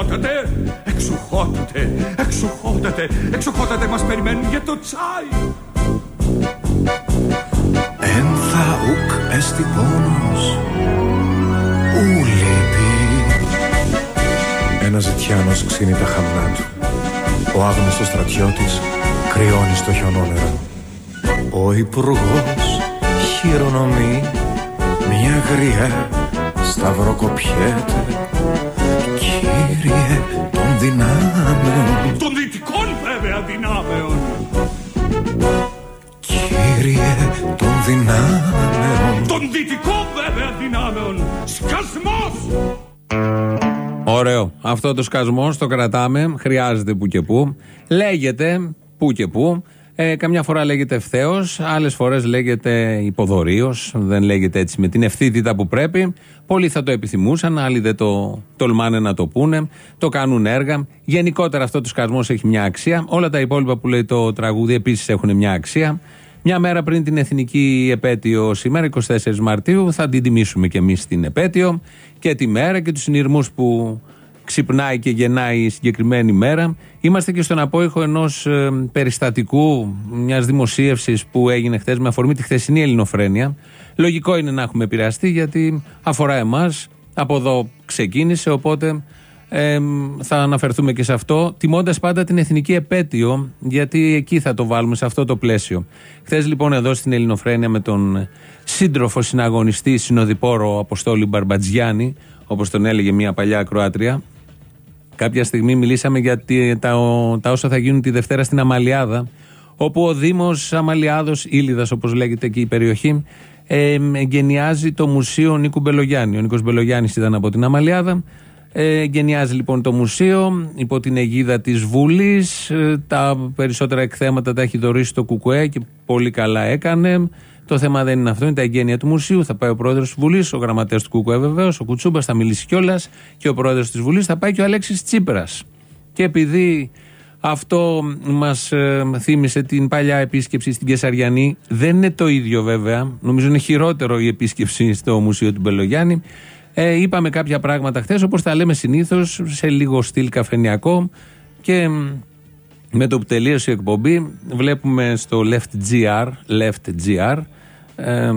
εξοχότατε, εξοχότατε, εξοχότατε, εξοχότατε μας περιμένουν για το τσάι. Ένθα ουκ εστι πόνος. Ου λείπει Ένας ζητιάνος ξύνει τα χαμνά του. Ο άγνωστος στρατιώτης κρυώνει στο χιονόνερο Ο υπουργός χειρονομεί Μια γριά σταυροκοπιέται. Κύριε των δυνάμεων Των δυτικών βέβαια δυνάμεων. Κύριε των δυνάμεων Των δυτικών βέβαια δυνάμεων. Σκασμός! Ωραίο. Αυτό το σκασμό το κρατάμε. Χρειάζεται που και που. Λέγεται που και που. Ε, καμιά φορά λέγεται ευθέως, άλλες φορές λέγεται υποδορίω. Δεν λέγεται έτσι με την ευθύτητα που πρέπει. Πολλοί θα το επιθυμούσαν, άλλοι δεν το τολμάνε να το πούνε. Το κάνουν έργα. Γενικότερα αυτό το σκασμός έχει μια αξία. Όλα τα υπόλοιπα που λέει το τραγούδι επίσης έχουν μια αξία. Μια μέρα πριν την εθνική επέτειο σήμερα, 24 Μαρτίου, θα την τιμήσουμε και εμείς την επέτειο και τη μέρα και τους συνειρμούς που ξυπνάει και γεννάει η συγκεκριμένη μέρα. Είμαστε και στον απόϊχο ενός περιστατικού, μιας δημοσίευσης που έγινε χθες με αφορμή τη χθεσινή Ελληνοφρένεια. Λογικό είναι να έχουμε επηρεαστεί γιατί αφορά εμάς. Από εδώ ξεκίνησε, οπότε ε, θα αναφερθούμε και σε αυτό, τιμώντας πάντα την εθνική επέτειο, γιατί εκεί θα το βάλουμε σε αυτό το πλαίσιο. Χθες λοιπόν εδώ στην Ελληνοφρένεια με τον σύντροφο συναγωνιστή συνοδοιπόρο Αποστόλη Μπαρμπατζιάννη, όπως τον έλεγε μια παλιά ακροάτρια, κάποια στιγμή μιλήσαμε για τι- τα, ο- τα όσα θα γίνουν τη Δευτέρα στην Αμαλιάδα, όπου ο Δήμος Αμαλιάδος, Ήλιδας όπως λέγεται εκεί η περιοχή, ε, εγκαινιάζει το μουσείο Νίκου Μπελογιάννη. Ο Νίκος Μπελογιάννης ήταν από την Αμαλιάδα. Ε, εγκαινιάζει λοιπόν το μουσείο υπό την αιγίδα της Βουλής. τα περισσότερα εκθέματα τα έχει δωρήσει το Κουκουέ και πολύ καλά έκανε. Το θέμα δεν είναι αυτό, είναι τα εγγένεια του μουσείου. Θα πάει ο πρόεδρος της Βουλής, ο γραμματέας του Κουκουέ βεβαίως, ο Κουτσούμπας θα μιλήσει κιόλας και ο πρόεδρος της Βουλής θα πάει και ο Αλέξης Τσίπρας. Και επειδή αυτό μας θύμισε την παλιά επίσκεψη στην Κεσαριανή, δεν είναι το ίδιο βέβαια. Νομίζω είναι χειρότερο η επίσκεψη στο Μουσείο του Μπελογιάννη. Ε, είπαμε κάποια πράγματα χθες, όπως τα λέμε συνήθως, σε λίγο στυλ καφενιακό. Και μ, με το που τελείωσε η εκπομπή, βλέπουμε στο Left GR, Left GR, ε,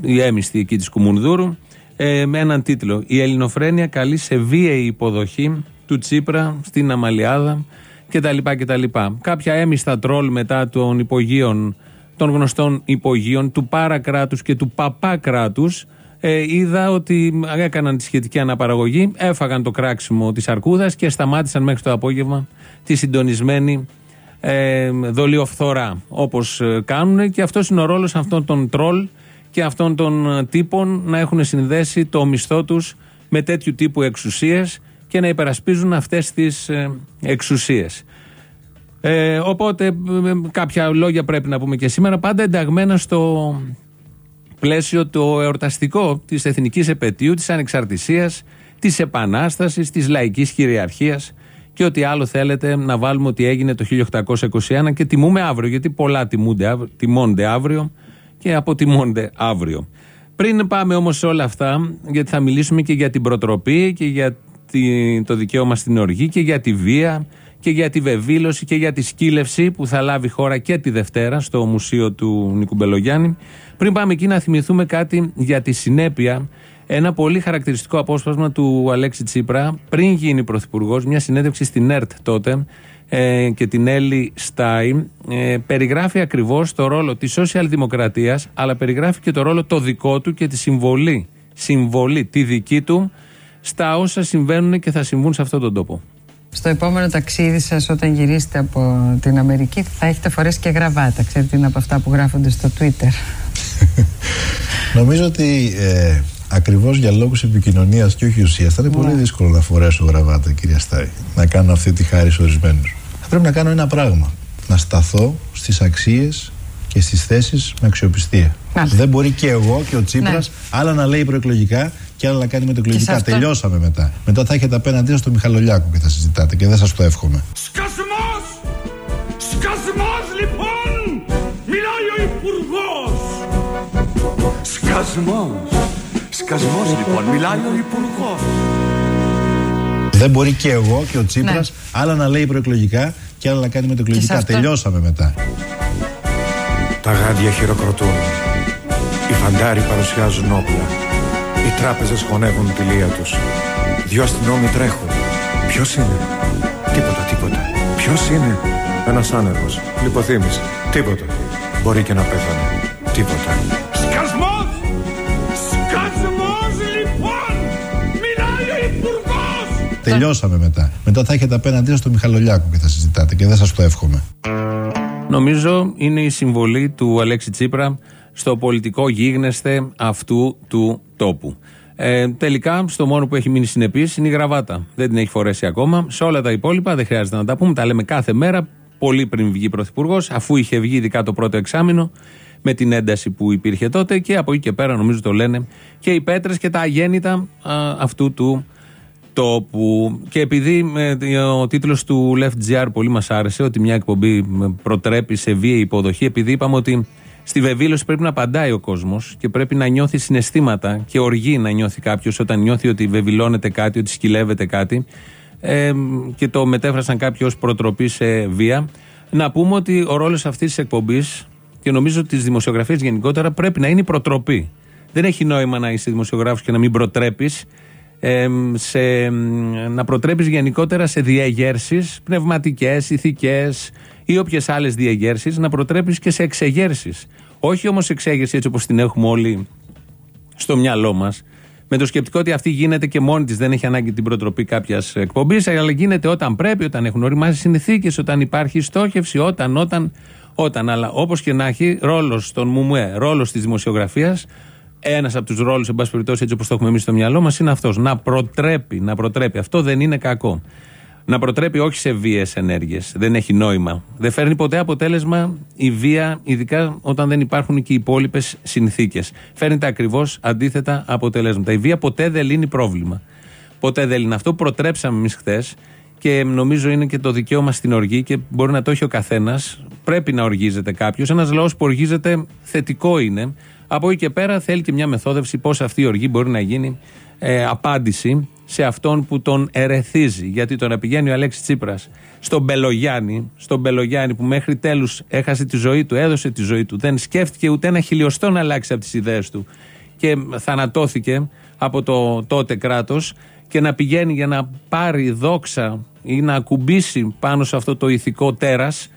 η έμιστη εκεί της Κουμουνδούρου, ε, με έναν τίτλο. Η Ελληνοφρένεια καλεί σε βίαιη υποδοχή του Τσίπρα στην Αμαλιάδα κτλ. κτλ. Κάποια έμιστα τρόλ μετά των υπογείων, των γνωστών υπογείων, του παρακράτους και του παπάκράτους, ε, είδα ότι έκαναν τη σχετική αναπαραγωγή, έφαγαν το κράξιμο της αρκούδας και σταμάτησαν μέχρι το απόγευμα τη συντονισμένη ε, δολιοφθορά όπως ε, κάνουν και αυτός είναι ο ρόλος αυτών των τρόλ και αυτών των ε, τύπων να έχουν συνδέσει το μισθό τους με τέτοιου τύπου εξουσίες και να υπερασπίζουν αυτές τις ε, εξουσίες. Ε, οπότε ε, κάποια λόγια πρέπει να πούμε και σήμερα πάντα ενταγμένα στο πλαίσιο το εορταστικό της εθνικής επαιτίου, της ανεξαρτησίας, της επανάστασης, της λαϊκής κυριαρχίας και ό,τι άλλο θέλετε να βάλουμε ότι έγινε το 1821 και τιμούμε αύριο, γιατί πολλά τιμούνται, αύριο- τιμώνται αύριο και αποτιμώνται αύριο. Πριν πάμε όμως σε όλα αυτά, γιατί θα μιλήσουμε και για την προτροπή και για τη- το δικαίωμα στην οργή και για τη βία και για τη βεβήλωση και για τη σκύλευση που θα λάβει χώρα και τη Δευτέρα στο Μουσείο του Νίκου Μπελογιάννη. Πριν πάμε εκεί να θυμηθούμε κάτι για τη συνέπεια ένα πολύ χαρακτηριστικό απόσπασμα του Αλέξη Τσίπρα πριν γίνει πρωθυπουργός, μια συνέντευξη στην ΕΡΤ τότε ε, και την Έλλη Στάι. Ε, περιγράφει ακριβώς το ρόλο της σοσιαλδημοκρατίας, αλλά περιγράφει και το ρόλο το δικό του και τη συμβολή, συμβολή τη δική του στα όσα συμβαίνουν και θα συμβούν σε αυτόν τον τόπο. Στο επόμενο ταξίδι σας όταν γυρίσετε από την Αμερική θα έχετε φορέσει και γραβάτα. Ξέρετε είναι από αυτά που γράφονται στο Twitter. Νομίζω ότι ε, ακριβώς για λόγους επικοινωνίας και όχι ουσίας θα είναι πολύ δύσκολο να φορέσω γραβάτα, κυρία Στάι. Να κάνω αυτή τη χάρη σε ορισμένους. Θα πρέπει να κάνω ένα πράγμα. Να σταθώ στις αξίες και στις θέσεις με αξιοπιστία. Μάλιστα. Δεν μπορεί και εγώ και ο Τσίπρας Ναι. άλλα να λέει προεκλογικά και άλλα να κάνει μετεκλογικά. Και σε αυτό- Τελειώσαμε μετά. Μετά θα έχετε απέναντί σας τον Μιχαλολιάκο και θα συζητάτε και δεν σας το εύχομαι. Σκασμός! Σκασμός λοιπόν! Μιλάω υπουργός Σκασμός Σκασμός λοιπόν μιλάει ο υπουργός Δεν μπορεί και εγώ και ο Τσίπρας Ναι. άλλα να λέει προεκλογικά και άλλα να κάνει μετεκλογικά. Και σε αυτά- Τελειώσαμε μετά. Τα γάντια χειροκροτούν. Οι φαντάροι παρουσιάζουν όπλα. Οι τράπεζες χωνεύουν τη λία τους. Δυο αστυνόμοι τρέχουν. Ποιος είναι; Τίποτα, τίποτα. Ποιος είναι; Ένας άνεργος. Λιποθύμης. Τίποτα. Μπορεί και να πέθανε. Τίποτα. Τελειώσαμε μετά. Μετά θα έχετε απέναντί σας τον Μιχαλολιάκο και θα συζητάτε και δεν σας το εύχομαι. Νομίζω είναι η συμβολή του Αλέξη Τσίπρα στο πολιτικό γίγνεσθε αυτού του τόπου. Ε, τελικά, στο μόνο που έχει μείνει συνεπής είναι η γραβάτα. Δεν την έχει φορέσει ακόμα. Σε όλα τα υπόλοιπα δεν χρειάζεται να τα πούμε. Τα λέμε κάθε μέρα, πολύ πριν βγει πρωθυπουργός, αφού είχε βγει ειδικά το πρώτο εξάμεινο, με την ένταση που υπήρχε τότε και από εκεί και πέρα νομίζω το λένε και οι πέτρες και τα αγέννητα α, αυτού του τόπου. Και επειδή ε, ο τίτλος του Left GR πολύ μας άρεσε, ότι μια εκπομπή με προτρέπει σε βίαιη υποδοχή, επειδή είπαμε ότι στη βεβήλωση πρέπει να απαντάει ο κόσμος και πρέπει να νιώθει συναισθήματα και οργή να νιώθει κάποιος όταν νιώθει ότι βεβηλώνεται κάτι, ότι σκυλεύεται κάτι. Ε, και το μετέφρασαν κάποιοι ως προτροπή σε βία. Να πούμε ότι ο ρόλος αυτής της εκπομπής και νομίζω της δημοσιογραφίας γενικότερα πρέπει να είναι η προτροπή. Δεν έχει νόημα να είσαι δημοσιογράφος και να μην προτρέπεις ε, σε, να προτρέπεις γενικότερα σε διαγέρσεις πνευματικές, ηθικές ή όποιες άλλες διαγέρσεις να προτρέπεις και σε εξεγέρσεις όχι όμως εξέγερση έτσι όπως την έχουμε όλοι στο μυαλό μας με το σκεπτικό ότι αυτή γίνεται και μόνη της, δεν έχει ανάγκη την προτροπή κάποιας εκπομπής, αλλά γίνεται όταν πρέπει, όταν έχουν οριμάσει συνθήκες, όταν υπάρχει στόχευση, όταν, όταν, όταν. Αλλά όπως και να έχει, ρόλος των ΜΟΜΕ, ρόλος της δημοσιογραφίας, ένας από τους ρόλους, εν πάση περιπτώσει, έτσι όπως το έχουμε εμείς στο μυαλό μας, είναι αυτός. Να προτρέπει, να προτρέπει. Αυτό δεν είναι κακό. Να προτρέπει όχι σε βίαιες ενέργειες. Δεν έχει νόημα. Δεν φέρνει ποτέ αποτέλεσμα η βία, ειδικά όταν δεν υπάρχουν και οι υπόλοιπες συνθήκες. Φέρνει τα ακριβώς αντίθετα αποτελέσματα. Η βία ποτέ δεν λύνει πρόβλημα. Ποτέ δεν λύνει. Αυτό που προτρέψαμε εμείς χθες και νομίζω είναι και το δικαίωμα στην οργή και μπορεί να το έχει ο καθένας. Πρέπει να οργίζεται κάποιος. Ένας λαός που οργίζεται θετικό είναι. Από εκεί και πέρα θέλει και μια μεθόδευση πώς αυτή η οργή μπορεί να γίνει ε, απάντηση σε αυτόν που τον ερεθίζει. Γιατί το να πηγαίνει ο Αλέξης Τσίπρας στον Μπελογιάννη, στον Μπελογιάννη που μέχρι τέλους έχασε τη ζωή του, έδωσε τη ζωή του, δεν σκέφτηκε ούτε ένα χιλιοστό να αλλάξει από τις ιδέες του και θανατώθηκε από το τότε κράτος και να πηγαίνει για να πάρει δόξα ή να ακουμπήσει πάνω σε αυτό το ηθικό τέρας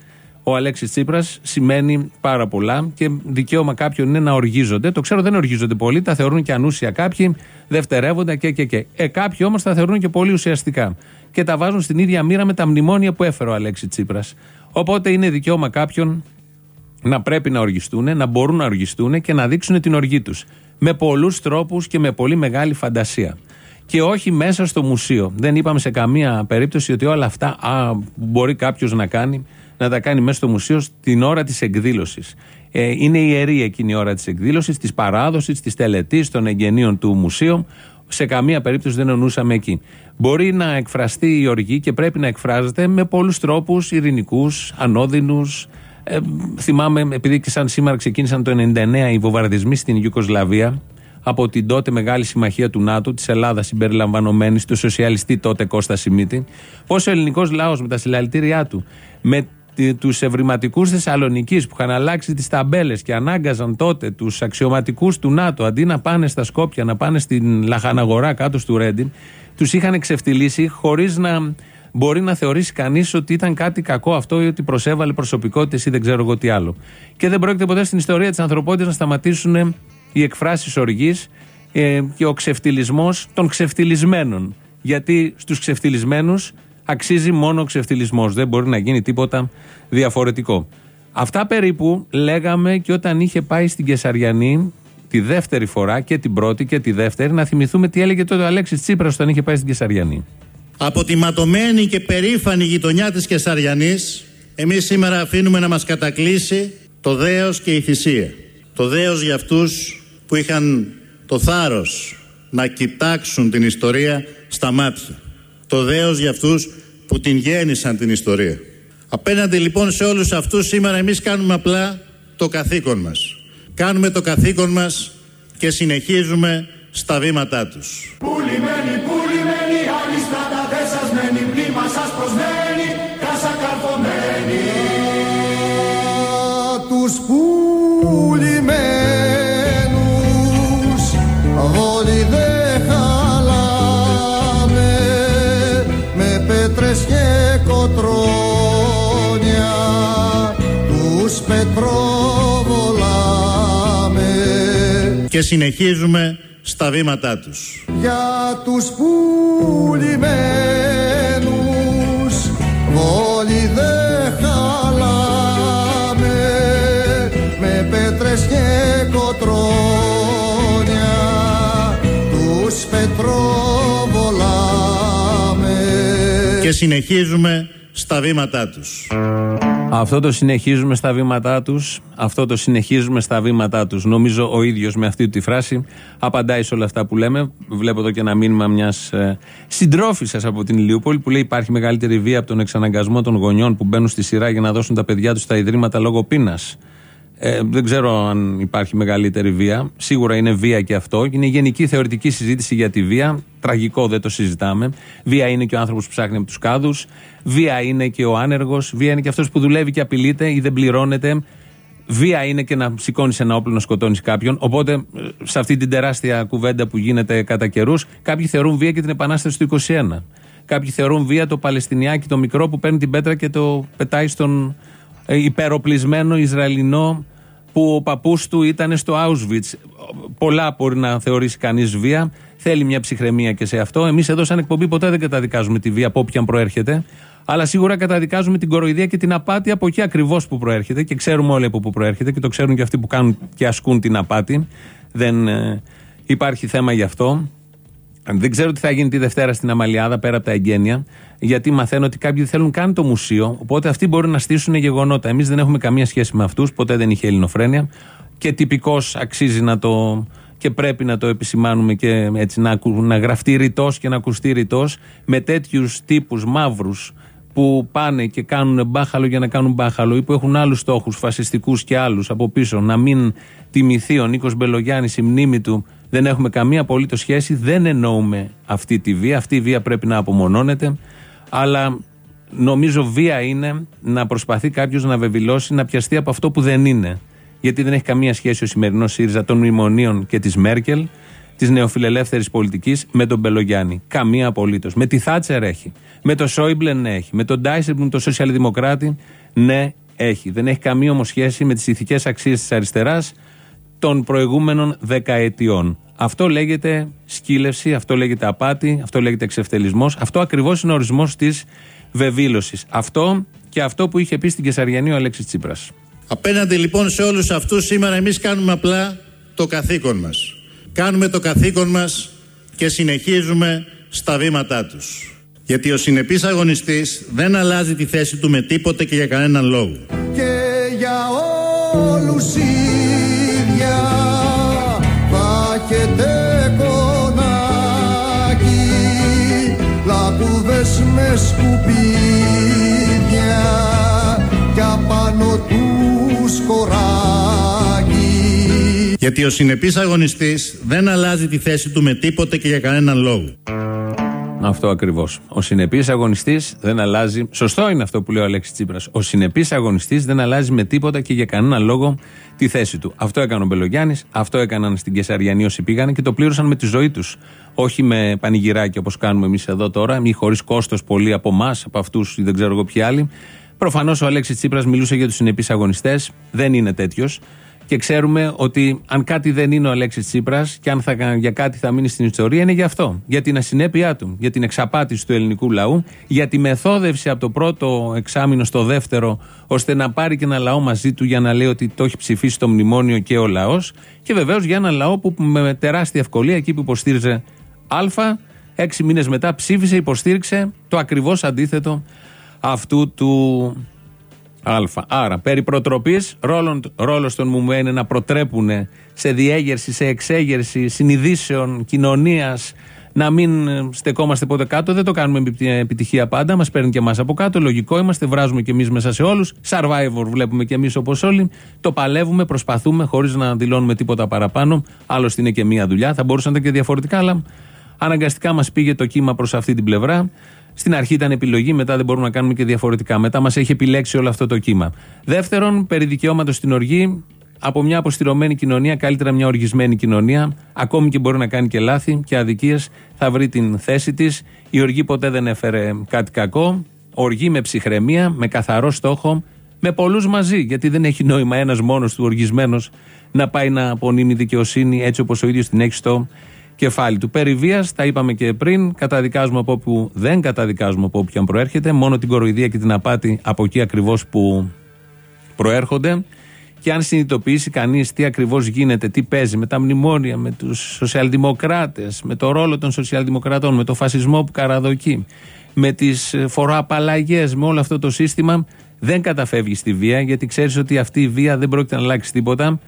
ο Αλέξης Τσίπρας σημαίνει πάρα πολλά και δικαίωμα κάποιων είναι να οργίζονται. Το ξέρω δεν οργίζονται πολύ, τα θεωρούν και ανούσια κάποιοι, δευτερεύοντα και και και. Ε, κάποιοι όμως τα θεωρούν και πολύ ουσιαστικά. Και τα βάζουν στην ίδια μοίρα με τα μνημόνια που έφερε ο Αλέξης Τσίπρας. Οπότε είναι δικαίωμα κάποιων να πρέπει να οργιστούν, να μπορούν να οργιστούν και να δείξουν την οργή τους. Με πολλούς τρόπους και με πολύ μεγάλη φαντασία. Και όχι μέσα στο μουσείο. Δεν είπαμε σε καμία περίπτωση ότι όλα αυτά α, μπορεί κάποιος να κάνει να τα κάνει μέσα στο μουσείο στην ώρα της εκδήλωσης. Ε, είναι ιερή εκείνη η ώρα της εκδήλωσης, της παράδοσης, της τελετής των εγγενείων του μουσείου. Σε καμία περίπτωση δεν εννοούσαμε εκεί. Μπορεί να εκφραστεί η οργή και πρέπει να εκφράζεται με πολλούς τρόπους ειρηνικούς, ανώδυνους. Ε, θυμάμαι, επειδή και σαν σήμερα ξεκίνησαν το 99 οι βομβαρδισμοί στην Ιουκοσλαβία από την τότε μεγάλη συμμαχία του ΝΑΤΟ, της Ελλάδας συμπεριλαμβανομένη, του σοσιαλιστή τότε Κώστα Σιμίτη, πώς ο ελληνικός λαός με τα συλλαλητήριά του, με τους ευρηματικούς Θεσσαλονίκη που είχαν αλλάξει τις ταμπέλες και ανάγκαζαν τότε τους αξιωματικούς του ΝΑΤΟ αντί να πάνε στα Σκόπια, να πάνε στην Λαχαναγορά κάτω του Ρέντιν, τους είχαν εξευτελίσει χωρίς να μπορεί να θεωρήσει κανείς ότι ήταν κάτι κακό αυτό ή ότι προσέβαλε προσωπικότητες ή δεν ξέρω εγώ τι άλλο. Και δεν πρόκειται ποτέ στην ιστορία της ανθρωπότητας να σταματήσουν οι εκφράσεις οργής ε, και ο ξεφτυλισμός των ξεφτυλισμένων. Γιατί στους ξεφτυλισμένους αξίζει μόνο ο ξεφτυλισμός. Δεν μπορεί να γίνει τίποτα διαφορετικό. Αυτά περίπου λέγαμε και όταν είχε πάει στην Κεσαριανή τη δεύτερη φορά και την πρώτη και τη δεύτερη να θυμηθούμε τι έλεγε τότε ο Αλέξης Τσίπρας όταν είχε πάει στην Κεσαριανή. Από τη ματωμένη και περήφανη γειτονιά της Κεσαριανής εμείς σήμερα αφήνουμε να μας κατακλείσει το δέος και η θυσία. Το δέος για αυτούς που είχαν το θάρρος να κοιτάξουν την ιστορία στα μάτια. Το δέος για αυτούς που την γέννησαν την ιστορία. Απέναντι λοιπόν σε όλους αυτούς σήμερα εμείς κάνουμε απλά το καθήκον μας. Κάνουμε το καθήκον μας και συνεχίζουμε στα βήματά τους. Πουλημένοι, πουλημένοι, άλλοι στραταδέσασμένοι, μνήμα Και συνεχίζουμε στα βήματά τους. για τους πουλημένους όλοι δε χαλάμε με πέτρες και κοτρόνια τους πετροβολάμε Και συνεχίζουμε στα βήματά τους. Αυτό το συνεχίζουμε στα βήματά τους. Αυτό το συνεχίζουμε στα βήματά τους. Νομίζω ο ίδιος με αυτή τη φράση απαντάει σε όλα αυτά που λέμε. Βλέπω εδώ και ένα μήνυμα μιας ε, συντρόφισσας από την Ηλιούπολη που λέει: Υπάρχει μεγαλύτερη βία από τον εξαναγκασμό των γονιών που μπαίνουν στη σειρά για να δώσουν τα παιδιά τους στα ιδρύματα λόγω πείνας. Ε, δεν ξέρω αν υπάρχει μεγαλύτερη βία. Σίγουρα είναι βία και αυτό. Είναι γενική θεωρητική συζήτηση για τη βία. Τραγικό, δεν το συζητάμε. Βία είναι και ο άνθρωπος που ψάχνει από τους κάδους. Βία είναι και ο άνεργος. Βία είναι και αυτός που δουλεύει και απειλείται ή δεν πληρώνεται. Βία είναι και να σηκώνεις ένα όπλο να σκοτώνεις κάποιον. Οπότε, ε, σε αυτή την τεράστια κουβέντα που γίνεται κατά καιρούς, κάποιοι θεωρούν βία και την επανάσταση του 21. Κάποιοι θεωρούν βία το Παλαιστινιάκι το μικρό που παίρνει την πέτρα και το πετάει στον ε, υπεροπλισμένο Ισραηλινό που ο παππούς του ήταν στο Auschwitz. Πολλά μπορεί να θεωρήσει κανείς βία. Θέλει μια ψυχραιμία και σε αυτό. Εμείς εδώ, σαν εκπομπή, ποτέ δεν καταδικάζουμε τη βία από όποιαν προέρχεται. Αλλά σίγουρα καταδικάζουμε την κοροϊδία και την απάτη από εκεί ακριβώς που προέρχεται. Και ξέρουμε όλοι από πού προέρχεται και το ξέρουν και αυτοί που κάνουν και ασκούν την απάτη. Δεν ε, υπάρχει θέμα γι' αυτό. Δεν ξέρω τι θα γίνει τη Δευτέρα στην Αμαλιάδα πέρα από τα εγγένεια, γιατί μαθαίνω ότι κάποιοι δεν θέλουν καν το μουσείο. Οπότε αυτοί μπορούν να στήσουν γεγονότα. Εμείς δεν έχουμε καμία σχέση με αυτούς, ποτέ δεν είχε ελληνοφρένεια. Και τυπικώ αξίζει να το. και πρέπει να το επισημάνουμε και έτσι να, ακου- να γραφτεί ρητός και να ακουστεί ρητός με τέτοιους τύπους μαύρους που πάνε και κάνουν μπάχαλο για να κάνουν μπάχαλο ή που έχουν άλλους στόχους, φασιστικούς και άλλους από πίσω, να μην τιμηθεί ο Νίκος Μπελογιάννης, η μνήμη του, δεν έχουμε καμία απολύτως σχέση. Δεν εννοούμε αυτή τη βία. Αυτή η βία πρέπει να απομονώνεται. Αλλά νομίζω βία είναι να προσπαθεί κάποιος να βεβαιώσει, να πιαστεί από αυτό που δεν είναι. Γιατί δεν έχει καμία σχέση ο σημερινός ΣΥΡΙΖΑ των μνημονίων και της Μέρκελ, της νεοφιλελεύθερης πολιτικής, με τον Μπελογιάννη. Καμία απολύτως. Με τη Θάτσερ έχει. Με το Σόιμπλε ναι έχει. Με τον Ντάισελμπλουμ, τον Σοσιαλδημοκράτη, ναι έχει. Δεν έχει καμία όμως σχέση με τις ηθικές αξίες της αριστεράς των προηγούμενων δεκαετιών. Αυτό λέγεται σκύλευση, αυτό λέγεται απάτη, αυτό λέγεται εξευτελισμός. Αυτό ακριβώς είναι ο ορισμός της βεβήλωσης. Αυτό και αυτό που είχε πει στην Κεσαριανή ο Αλέξης Τσίπρας. Απέναντι λοιπόν σε όλους αυτούς σήμερα εμείς κάνουμε απλά το καθήκον μας. Κάνουμε το καθήκον μας και συνεχίζουμε στα βήματά τους. Γιατί ο συνεπής αγωνιστής δεν αλλάζει τη θέση του με τίποτε και για κανέναν λόγο. και για όλους λακκούδες με σκουπίδια κι απάνω τους κοράκι Γιατί ο συνεπής αγωνιστής δεν αλλάζει τη θέση του με τίποτε και για κανέναν λόγο. Αυτό ακριβώς. Ο συνεπής αγωνιστής δεν αλλάζει. Σωστό είναι αυτό που λέει ο Αλέξης Τσίπρας. Ο συνεπής αγωνιστής δεν αλλάζει με τίποτα και για κανέναν λόγο τη θέση του. Αυτό έκανε ο Μπελογιάννης, αυτό έκαναν στην Κεσαριανή όσοι πήγαν και το πλήρωσαν με τη ζωή τους. Όχι με πανηγυράκια όπως κάνουμε εμείς εδώ τώρα, ή χωρίς κόστος πολύ από εμάς, από αυτούς ή δεν ξέρω εγώ ποιοι άλλοι. Προφανώς ο Αλέξης Τσίπρας μιλούσε για τους συνεπείς αγωνιστές. Δεν είναι τέτοιος. Και ξέρουμε ότι αν κάτι δεν είναι ο Αλέξης Τσίπρας και αν θα, για κάτι θα μείνει στην ιστορία, είναι για αυτό. Για την ασυνέπειά του, για την εξαπάτηση του ελληνικού λαού, για τη μεθόδευση από το πρώτο εξάμεινο στο δεύτερο, ώστε να πάρει και ένα λαό μαζί του για να λέει ότι το έχει ψηφίσει το μνημόνιο και ο λαός. Και βεβαίως για ένα λαό που με τεράστια ευκολία εκεί που υποστήριζε Α, έξι μήνες μετά ψήφισε, υποστήριξε το ακριβώς αντίθετο αυτού του Α. Άρα, περί προτροπής, ρόλος των ΜΟΜΕ είναι να προτρέπουν σε διέγερση, σε εξέγερση συνειδήσεων, κοινωνίας, να μην ε, στεκόμαστε ποτέ κάτω. Δεν το κάνουμε με επιτυχία πάντα. Μας παίρνει και εμάς από κάτω. Λογικό είμαστε. Βράζουμε και εμείς μέσα σε όλους. Survivor βλέπουμε και εμείς όπως όλοι. Το παλεύουμε, προσπαθούμε χωρίς να δηλώνουμε τίποτα παραπάνω. Άλλωστε είναι και μία δουλειά. Θα μπορούσαν να ήταν και διαφορετικά, αλλά αναγκαστικά μας πήγε το κύμα προς αυτή την πλευρά. Στην αρχή ήταν επιλογή, μετά δεν μπορούμε να κάνουμε και διαφορετικά. Μετά μας έχει επιλέξει όλο αυτό το κύμα. Δεύτερον, περί δικαιώματος στην οργή, από μια αποστηρωμένη κοινωνία, καλύτερα μια οργισμένη κοινωνία, ακόμη και μπορεί να κάνει και λάθη και αδικίες, θα βρει την θέση της. Η οργή ποτέ δεν έφερε κάτι κακό. Οργή με ψυχραιμία, με καθαρό στόχο, με πολλούς μαζί. Γιατί δεν έχει νόημα ένας μόνος του οργισμένος να πάει να απονείμει δικαιοσύνη έτσι όπως ο ίδιος την έχει στο κεφάλι του. Περί βίας, τα είπαμε και πριν, καταδικάζουμε από όπου δεν καταδικάζουμε από όπου και αν προέρχεται, μόνο την κοροϊδία και την απάτη από εκεί ακριβώς που προέρχονται. Και αν συνειδητοποιήσει κανείς τι ακριβώς γίνεται, τι παίζει με τα μνημόνια, με τους σοσιαλδημοκράτες, με το ρόλο των σοσιαλδημοκρατών, με το φασισμό που καραδοκεί, με τις φοροαπαλλαγές, με όλο αυτό το σύστημα, δεν καταφεύγει στη βία, γιατί ξέρεις ότι αυτή η βία δεν πρόκειται να αλλάξει τίποτα.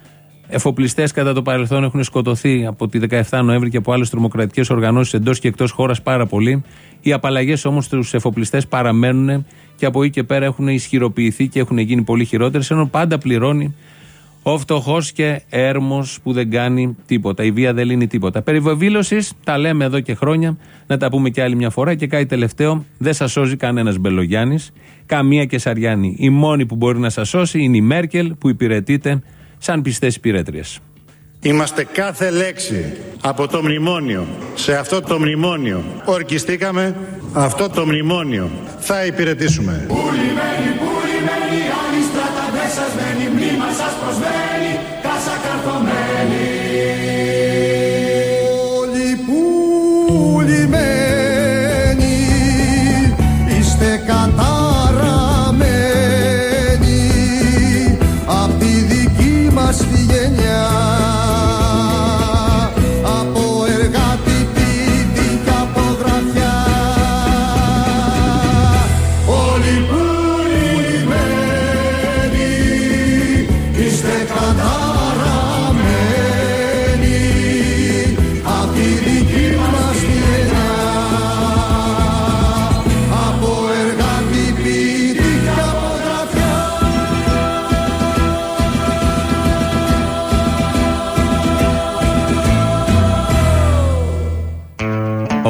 Εφοπλιστές κατά το παρελθόν έχουν σκοτωθεί από τη 17 Νοέμβρη και από άλλες τρομοκρατικές οργανώσεις εντός και εκτός χώρας πάρα πολύ. Οι απαλλαγές όμως στους εφοπλιστές παραμένουν και από εκεί και πέρα έχουν ισχυροποιηθεί και έχουν γίνει πολύ χειρότερες, ενώ πάντα πληρώνει ο φτωχός και έρμος που δεν κάνει τίποτα. Η βία δεν λύνει τίποτα. Περιβεβήλωση, τα λέμε εδώ και χρόνια, να τα πούμε και άλλη μια φορά. Και κάτι τελευταίο, δεν σας σώζει κανένας Μπελογιάννης, καμία και Σαριάννη. Η μόνη που μπορεί να σας σώσει είναι η Μέρκελ που υπηρετείται σαν πιστές υπηρέτριες. Είμαστε κάθε λέξη από το μνημόνιο. Σε αυτό το μνημόνιο ορκιστήκαμε αυτό το μνημόνιο. Θα υπηρετήσουμε. Πουλημένοι, πουλημένοι, άλλοι στραταβέσασμένοι, μνήμα σας προσβαίνει,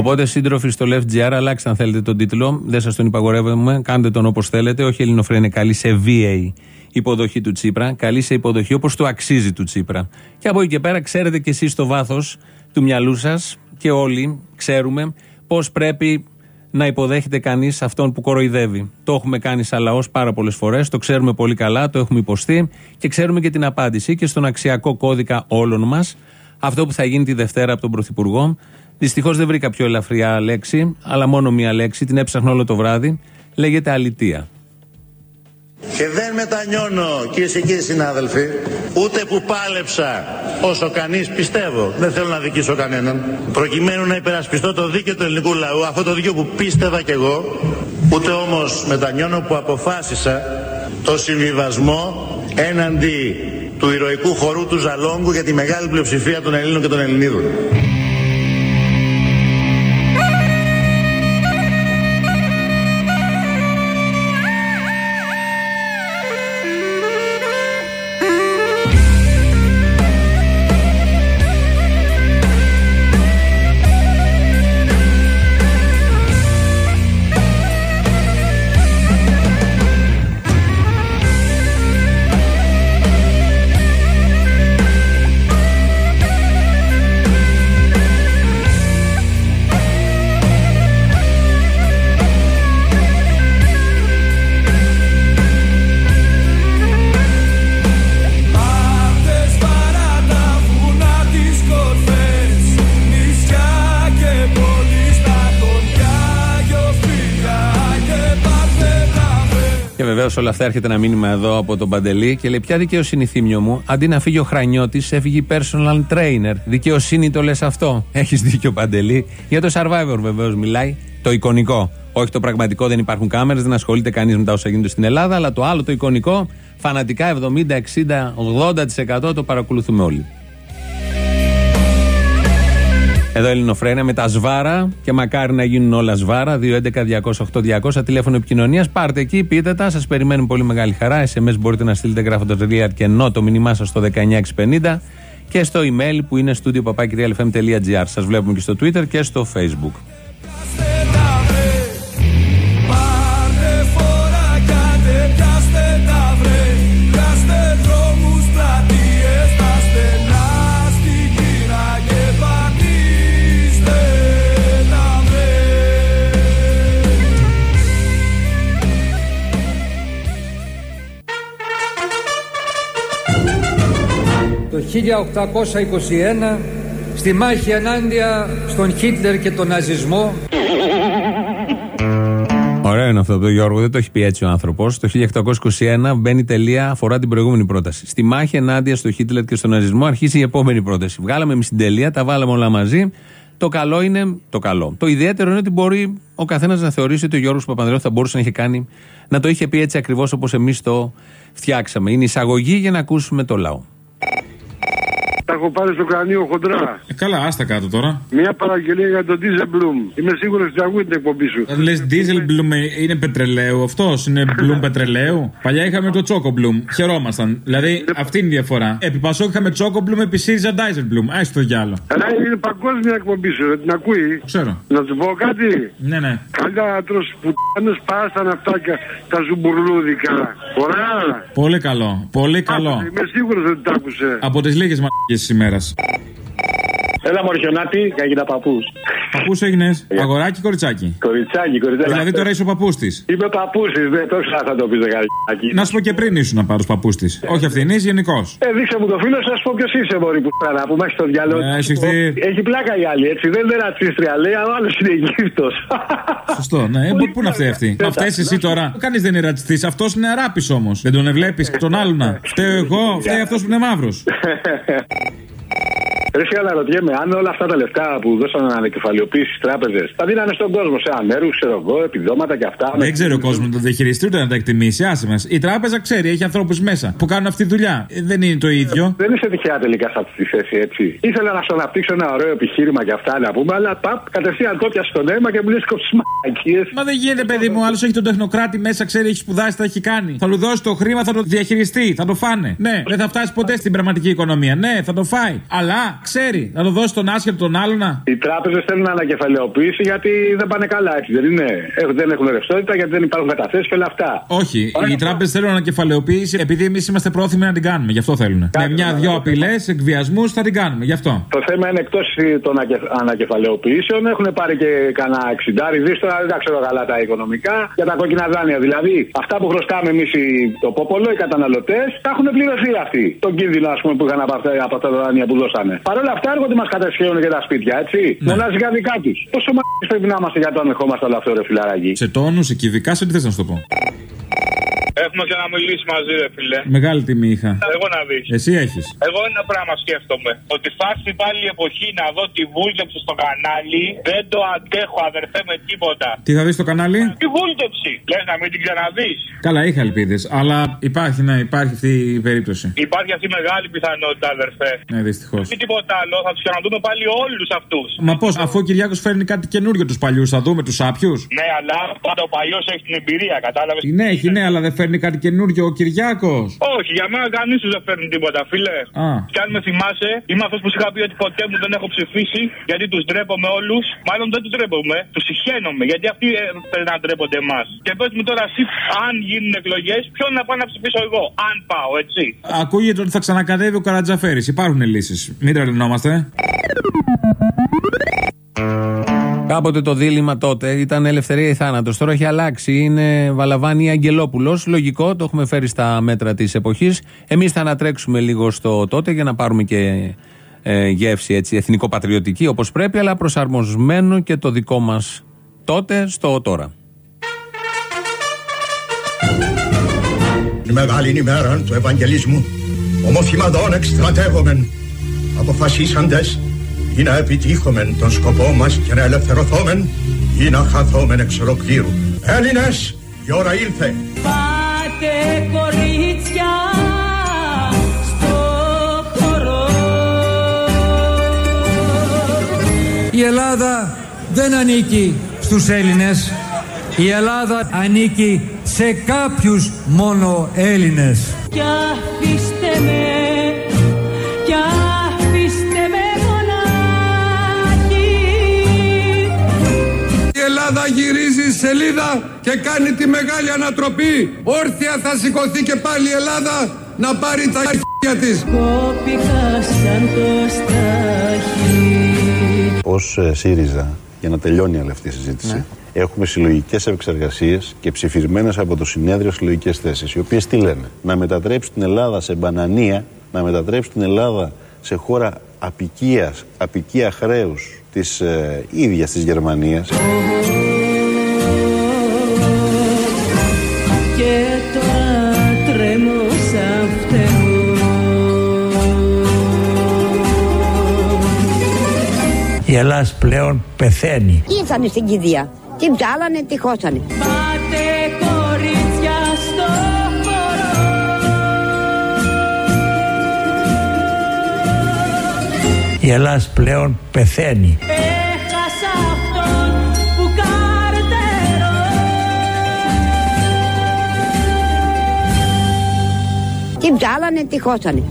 Οπότε, σύντροφοι στο Left GR, αλλάξτε αν θέλετε τον τίτλο. Δεν σας τον υπαγορεύουμε. Κάντε τον όπως θέλετε. Όχι, η Ελληνοφρένια είναι καλή σε βίαιη υποδοχή του Τσίπρα. Καλή σε υποδοχή όπως του αξίζει του Τσίπρα. Και από εκεί και πέρα, ξέρετε κι εσείς στο βάθος του μυαλού σας και όλοι ξέρουμε πώς πρέπει να υποδέχεται κανείς αυτόν που κοροϊδεύει. Το έχουμε κάνει σαν λαός πάρα πολλές φορές, το ξέρουμε πολύ καλά, το έχουμε υποστεί και ξέρουμε και την απάντηση και στον αξιακό κώδικα όλων μας. Αυτό που θα γίνει τη Δευτέρα από τον Πρωθυπουργό. Δυστυχώς δεν βρήκα πιο ελαφριά λέξη, αλλά μόνο μία λέξη, την έψαχνα όλο το βράδυ. Λέγεται αλητία. Και δεν μετανιώνω κυρίες και κύριοι συνάδελφοι, ούτε που πάλεψα όσο κανείς πιστεύω, δεν θέλω να δικήσω κανέναν, προκειμένου να υπερασπιστώ το δίκαιο του ελληνικού λαού, αυτό το δίκαιο που πίστευα κι εγώ, ούτε όμως μετανιώνω που αποφάσισα το συμβιβασμό έναντι του ηρωικού χορού του Ζαλόγκου για τη μεγάλη πλειοψηφία των Ελλήνων και των Ελληνίδων. Βεβαίως όλα αυτά έρχεται ένα μήνυμα εδώ από τον Παντελή και λέει: Ποια δικαιοσύνη θύμιο μου, αντί να φύγει ο Χρανιώτης, έφυγε η personal trainer. Δικαιοσύνη το λες αυτό; Έχεις δίκιο, Παντελή. Για το survivor βεβαίως μιλάει. Το εικονικό. Όχι το πραγματικό, δεν υπάρχουν κάμερες, δεν ασχολείται κανείς με τα όσα γίνονται στην Ελλάδα. Αλλά το άλλο, το εικονικό, φανατικά 70, 60, 80% το παρακολουθούμε όλοι. Εδώ Ελληνοφρένια με τα σβάρα και μακάρι να γίνουν όλα σβάρα. 211-208-200 τηλέφωνο επικοινωνίας. Πάρτε εκεί, πείτε τα. Σας περιμένουν πολύ μεγάλη χαρά. SMS μπορείτε να στείλετε γράφοντα real και ενώ το μήνυμά σας στο 19650 και στο email που είναι studio papakirialfm.gr. Σας βλέπουμε και στο Twitter και στο Facebook. Το 1821 στη μάχη ενάντια στον Χίτλερ και τον ναζισμό Ωραίο είναι αυτό το Γιώργο, δεν το έχει πει έτσι ο άνθρωπος. Το 1821 μπαίνει τελεία, αφορά την προηγούμενη πρόταση. Στη μάχη ενάντια στο Χίτλερ και στον ναζισμό αρχίζει η επόμενη πρόταση. Βγάλαμε εμείς την τελεία, τα βάλαμε όλα μαζί. Το καλό είναι το καλό. Το ιδιαίτερο είναι ότι μπορεί ο καθένας να θεωρήσει ότι ο Γιώργος Παπανδρέου θα μπορούσε να είχε κάνει, να το είχε πει έτσι ακριβώς όπως εμείς το φτιάξαμε. Είναι εισαγωγή για να ακούσουμε το λαό. Τα έχω πάρει στο κρανίο χοντρά. Ε, καλά, άστα κάτω τώρα. Μια παραγγελία για τον Diesel Bloom. Είμαι σίγουρος ότι ακούει την εκπομπή σου. Αν λες diesel bloom ε, είναι πετρελαίου, αυτός είναι bloom πετρελαίου; Παλιά είχαμε το choco bloom. Χαιρόμασταν. Δηλαδή αυτή είναι η διαφορά. Επί Πασόκ είχαμε choco bloom, επί ΣΥΡΙΖΑ diesel bloom. Άι το διάλο. Αλλά είναι παγκόσμια εκπομπή σου, δεν την ακούει; Ξέρω. Να του πω κάτι; Ναι, ναι. Καλύτερα να τρως πουτάνες παρά στα ναυτάκια τα ζουμπουρλούδικα. Ωραία. Πολύ καλό. Πολύ καλό. Είμαι σίγουρος ότι τα άκουσες. Από τις λίγες μαγικέ τη ημέρα. Έλα μοριχιονάτη, έγινα παππούς. Παππούς έγινες. Αγοράκι, κοριτσάκι; Κοριτσάκι, κοριτσάκι. Δηλαδή τώρα είσαι ο παππούς της. Είμαι παππούς της, δεν το ξέρω θα το πεις δεκαετία. Να σου πω και πριν ήσουν να πάρεις παππούς της. Όχι ευθυνής, γενικώ. Ε, δείξε μου το φίλο, σα πω ποιος είσαι, Μωρή που θα που μέχρι το διάλογο. Ε, έχεις χθεί. Έχει πλάκα η άλλη, έτσι. Δεν είναι ρατσίστρια, λέει, αλλά ο άλλος είναι Αιγύπτο. Σωστό, ναι. Ε, Πού είναι αυτή; Αυτή. Αυτέ εσύ τώρα. Κανείς δεν είναι ρατσιστής. Αυτός είναι αράπης όμως. Δεν τον βλέπει τον άλλον να. Φταίω εγώ, φταίει αυτός που είναι μαύρος. Ρε, εσύ αναρωτιέμαι, αν όλα αυτά τα λεφτά που δώσαν ανακεφαλαιοποίηση στι τράπεζες τα δίνανε στον κόσμο σε ανέρους, ξέρω εγώ, επιδόματα και αυτά. Δεν ξέρει ο κόσμος να το διαχειριστεί ούτε να τα εκτιμήσει. Άσε μας. Η τράπεζα ξέρει, έχει ανθρώπους μέσα που κάνουν αυτή τη δουλειά. Ε, Δεν είναι το ίδιο. Δεν είσαι τυχαία τελικά σε αυτή τη θέση, έτσι. Ήθελα να σου αναπτύξω ένα ωραίο επιχείρημα και αυτά να πούμε, αλλά παπ, κατευθείαν το πιασε στο αίμα και μου λες κοψιμακίε. Μα δεν γίνεται, παιδί μου. Άλλος έχει τον τεχνοκράτη μέσα, ξέρει, έχει σπουδάσει, τα έχει κάνει. Θα του δώσει το χρήμα, θα το διαχειριστεί, θα το φάνε. Ναι, δεν θα φτάσει ποτέ στην πραγματική οικονομία. Ναι, θα το φάει. Αλλά ξέρει, να το δώσει τον άσχετο τον άλλο να. Οι τράπεζες θέλουν ανακεφαλαιοποίηση γιατί δεν πάνε καλά, έτσι δεν είναι. Έχουν- Δεν έχουν ρευστότητα γιατί δεν υπάρχουν καταθέσεις και όλα αυτά. Όχι, οι τράπεζες θέλουν ανακεφαλαιοποίηση επειδή εμείς είμαστε πρόθυμοι να την κάνουμε. Γι' αυτό θέλουν. Με μια-δυο απειλές, εκβιασμούς θα την κάνουμε. Γι' αυτό. Το θέμα είναι εκτός των ανακεφ- ανακεφαλαιοποιήσεων έχουν πάρει και κανένα 60 δι τώρα δεν τα ξέρω καλά τα οικονομικά για τα κόκκινα δάνεια. Δηλαδή αυτά που χρωστάμε εμείς το πόπολο, οι καταναλωτές, τα έχουν πληρωθεί αυτοί. Τον κίνδυνο ας πούμε, που είχαν από αυτά, από αυτά τα δάνεια που δώσανε. Παρ' όλα αυτά έρχονται μα κατασχέουν και τα σπίτια, έτσι. Ναι. Μονάζικα δικά τους. Πόσο μα πρέπει να είμαστε για το ανεχόμαστε όλο αυτό, ρε φιλαράκι. Σε τόνου, εκειδικά, σε τι θε να σου το πω. Έχουμε και να μιλήσει μαζί, ρε φιλέ. Μεγάλη τιμή είχα. Εγώ να δεις. Εσύ έχεις. Εγώ ένα πράγμα σκέφτομαι. Ότι θα έρθει πάλι η εποχή να δω τη βούλτεψη στο κανάλι. Δεν το αντέχω, αδερφέ, με τίποτα. Τι θα δεις στο κανάλι; Τη βούλτεψη. Λες να μην την ξαναδείς. Καλά, είχα ελπίδες. Αλλά υπάρχει, ναι, υπάρχει αυτή η περίπτωση. Υπάρχει αυτή η μεγάλη πιθανότητα, αδερφέ. Ναι, δυστυχώς. Μη τίποτα άλλο, θα τους ξαναδούμε πάλι όλους αυτούς. Μα πώς, αφού ο Κυριάκος φέρνει κάτι καινούριο τους παλιούς, θα δούμε τους άπιους; Ναι, αλλά πάντα ο παλιός έχει την εμπειρία, κατάλαβες; Ναι, έχει, ναι, αλλά δεν φέρνει κάτι καινούριο ο Κυριάκος; Όχι, για μένα κανείς τους δεν φέρνει τίποτα, φίλε. Α. Και αν με θυμάσαι, είμαι αυτός που σου είχα πει ότι ποτέ μου δεν έχω ψηφίσει γιατί τους ντρέπομαι όλους. Μάλλον δεν τους ντρέπομαι, τους συχαίνομαι γιατί αυτοί ε, πρέπει να ντρέπονται εμάς. Και πες μου τώρα, εσύ, αν γίνουν εκλογές, ποιον να πάω να ψηφίσω εγώ, αν πάω, έτσι. Ακούγεται ότι θα ξανακατεύει ο Καρατζαφέρης. Υπάρχουν λύσεις. Μην τρελνόμαστε. Κάποτε το δίλημα τότε ήταν ελευθερία ή θάνατος. Τώρα έχει αλλάξει. Είναι Βαλαβάνη ή Αγγελόπουλος. Λογικό, το έχουμε φέρει στα μέτρα της εποχής. Εμείς θα ανατρέξουμε λίγο στο τότε για να πάρουμε και ε, γεύση έτσι, εθνικοπατριωτική όπως πρέπει, αλλά προσαρμοσμένο και το δικό μας τότε στο τώρα. Την μεγάλη ημέρα του Ευαγγελισμού ομοθυμαδών εκστρατεύομεν αποφασίσαντες ή να επιτύχομεν τον σκοπό μας και να ελευθερωθόμεν ή να χαθόμεν εξ ολοκλήρου. Έλληνες, η ώρα ήλθε. Πάτε κορίτσια στο χώρο η Ελλάδα δεν ανήκει στους Έλληνες. Η Ελλάδα ανήκει σε κάποιους μόνο Έλληνες. Κι αφήστε με, Η Ελλάδα γυρίζει σελίδα και κάνει τη μεγάλη ανατροπή. Όρθια θα σηκωθεί και πάλι η Ελλάδα να πάρει τα αρχεία της. Κόπηκα σαν το στάχι Ω ε, ΣΥΡΙΖΑ, για να τελειώνει όλη αυτή η συζήτηση, έχουμε συλλογικές επεξεργασίες και ψηφισμένες από το συνέδριο συλλογικές θέσεις. Οι οποίες τι λένε, Να μετατρέψει την Ελλάδα σε μπανανία, να μετατρέψει την Ελλάδα σε χώρα απικίας, απικία χρέους της ε, ίδιας της Γερμανίας. Η Ελλάδα πλέον πεθαίνει. Ήρθανε στην κηδεία. Την ψάλανε, τη χώσανε. Πάτε κορίτσια στο χώρο Η Ελλάδα πλέον πεθαίνει. Έχασα αυτόν που καρτερώ Την ψάλανε, τη χώσανε.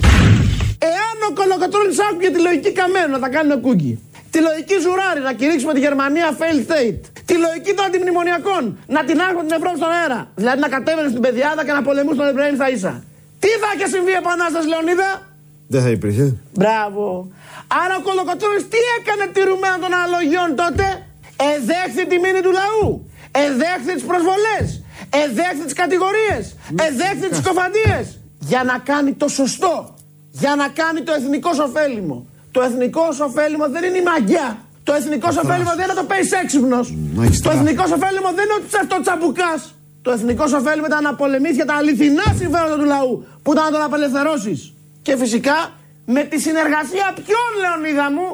Εάν ο Κολοκοτρώνης άκουγε τη λογική καμένο, θα κάνει κούκι. Τη λογική ζουράρι, να κηρύξουμε τη Γερμανία fail state. Τη λογική των αντιμνημονιακών, να την άρχουμε την Ευρώπη στον αέρα. Δηλαδή να κατέβαινε στην πεδιάδα και να πολεμούν τον Εβραίν θα ίσα. Τι θα είχε συμβεί επανάσταση, Λεωνίδα; Δεν θα υπήρχε. Μπράβο. Άρα ο Κολοκοτρώνης τι έκανε τηρουμένο των αναλογιών τότε; Εδέχθη τη μήνυ του λαού. Εδέχθη τις προσβολές. Εδέχθη τις κατηγορίες. Εδέχθη τις κοφαντίες. Για να κάνει το σωστό. Για να κάνει το εθνικό ωφέλιμο. Το εθνικό ωφέλιμο δεν είναι η μαγιά. Το εθνικό ωφέλιμο δεν είναι να το παίζει έξυπνος. Το εθνικό ωφέλιμο δεν είναι ότι είσαι αυτό τσαμπουκάς. Το εθνικό ωφέλιμο ήταν να πολεμήσεις για τα αληθινά συμφέροντα του λαού που ήταν να τον απελευθερώσεις. Και φυσικά με τη συνεργασία ποιων, Λεωνίδα μου,